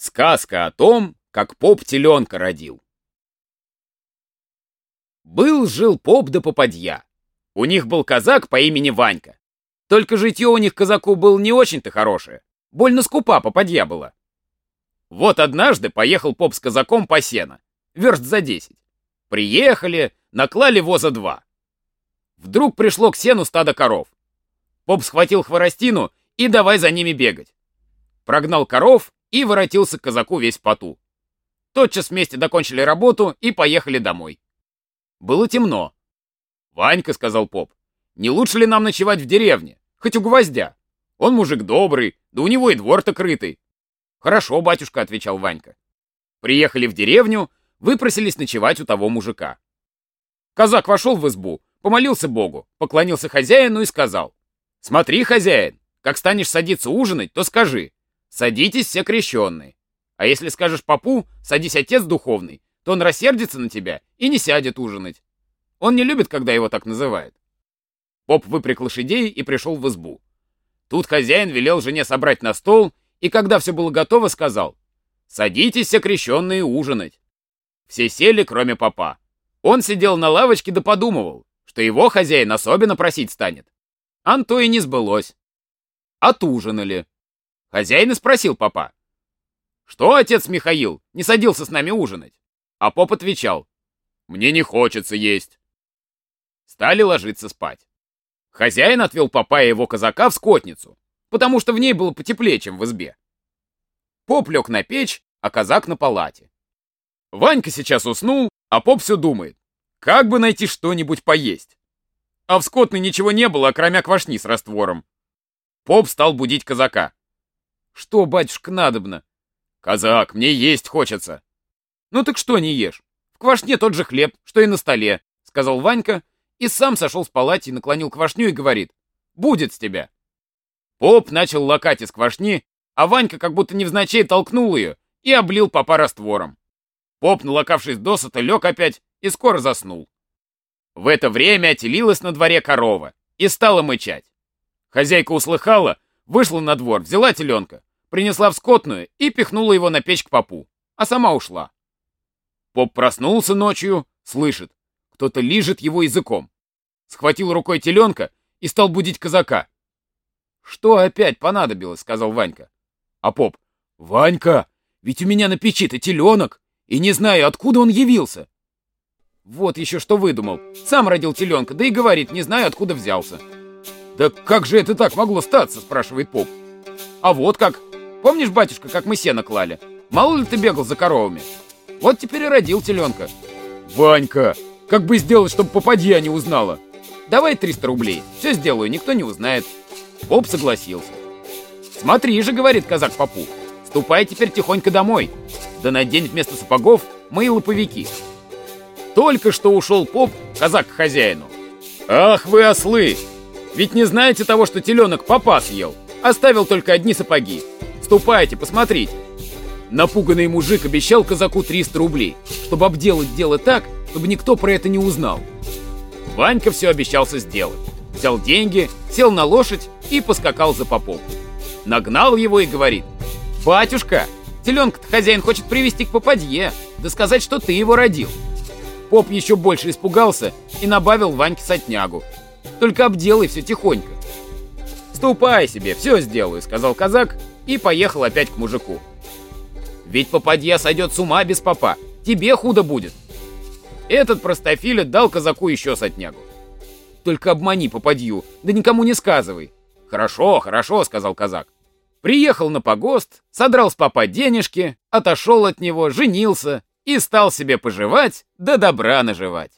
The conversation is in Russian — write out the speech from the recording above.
Сказка о том, как поп теленка родил. Был-жил поп да попадья. У них был казак по имени Ванька. Только житье у них казаку было не очень-то хорошее. Больно скупа попадья была. Вот однажды поехал поп с казаком по сено. Верст за десять. Приехали, наклали воза два. Вдруг пришло к сену стадо коров. Поп схватил хворостину и давай за ними бегать. Прогнал коров и воротился к казаку весь в поту. Тотчас вместе докончили работу и поехали домой. Было темно. «Ванька», — сказал поп, — «не лучше ли нам ночевать в деревне, хоть у гвоздя? Он мужик добрый, да у него и двор-то крытый». «Хорошо, батюшка», — отвечал Ванька. Приехали в деревню, выпросились ночевать у того мужика. Казак вошел в избу, помолился Богу, поклонился хозяину и сказал, «Смотри, хозяин, как станешь садиться ужинать, то скажи, садитесь все крещенные. А если скажешь попу, садись отец духовный, то он рассердится на тебя и не сядет ужинать. Он не любит, когда его так называют. Поп выпряг лошадей и пришел в избу. Тут хозяин велел жене собрать на стол, и когда все было готово, сказал, «Садитесь, все крещенные, ужинать». Все сели, кроме попа. Он сидел на лавочке да подумывал, что его хозяин особенно просить станет. Анто и не сбылось. Отужинали. Хозяин и спросил папа. «Что, отец Михаил, не садился с нами ужинать?» А поп отвечал. «Мне не хочется есть». Стали ложиться спать. Хозяин отвел папа и его казака в скотницу, потому что в ней было потеплее, чем в избе. Поп лег на печь, а казак на палате. Ванька сейчас уснул, а поп все думает, как бы найти что-нибудь поесть. А в скотной ничего не было, кроме квашни с раствором. Поп стал будить казака. «Что, батюшка, надобно?» «Казак, мне есть хочется». «Ну так что не ешь? В квашне тот же хлеб, что и на столе», — сказал Ванька, и сам сошел с палати, наклонил квашню и говорит, «Будет с тебя». Поп начал лакать из квашни, а Ванька как будто невзначай толкнул ее и облил попа раствором. Поп, налокавшись досыта, лег опять и скоро заснул. В это время отелилась на дворе корова и стала мычать. Хозяйка услыхала, вышла на двор, взяла теленка, принесла в скотную и пихнула его на печь к попу, а сама ушла. Поп проснулся ночью, слышит, кто-то лижет его языком. Схватил рукой теленка и стал будить казака. «Что опять понадобилось?» — сказал Ванька. А поп, «Ванька, ведь у меня на печи-то теленок, и не знаю, откуда он явился». Вот еще что выдумал. Сам родил теленка, да и говорит, не знаю, откуда взялся. «Да как же это так могло статься?» — спрашивает поп. «А вот как. Помнишь, батюшка, как мы сено клали? Мало ли ты бегал за коровами? Вот теперь и родил теленка. Ванька, как бы сделать, чтобы попадья не узнала? Давай 300 рублей. Все сделаю, никто не узнает. Поп согласился. Смотри же, говорит казак попу, ступай теперь тихонько домой. Да надень вместо сапогов мои лоповики. Только что ушел поп, казак к хозяину. Ах вы ослы! Ведь не знаете того, что теленок попа съел. Оставил только одни сапоги. Ступайте, посмотрите. Напуганный мужик обещал казаку 300 рублей, чтобы обделать дело так, чтобы никто про это не узнал. Ванька все обещался сделать. Взял деньги, сел на лошадь и поскакал за попом. Нагнал его и говорит, «Батюшка, теленка-то хозяин хочет привести к попадье, да сказать, что ты его родил». Поп еще больше испугался и набавил Ваньке сотнягу. «Только обделай все тихонько». «Ступай себе, все сделаю», — сказал казак и поехал опять к мужику. Ведь попадья сойдет с ума без попа. Тебе худо будет. Этот простофиля дал казаку еще сотнягу. Только обмани попадью, да никому не сказывай. Хорошо, хорошо, сказал казак. Приехал на погост, содрал с папа денежки, отошел от него, женился и стал себе поживать, да добра наживать.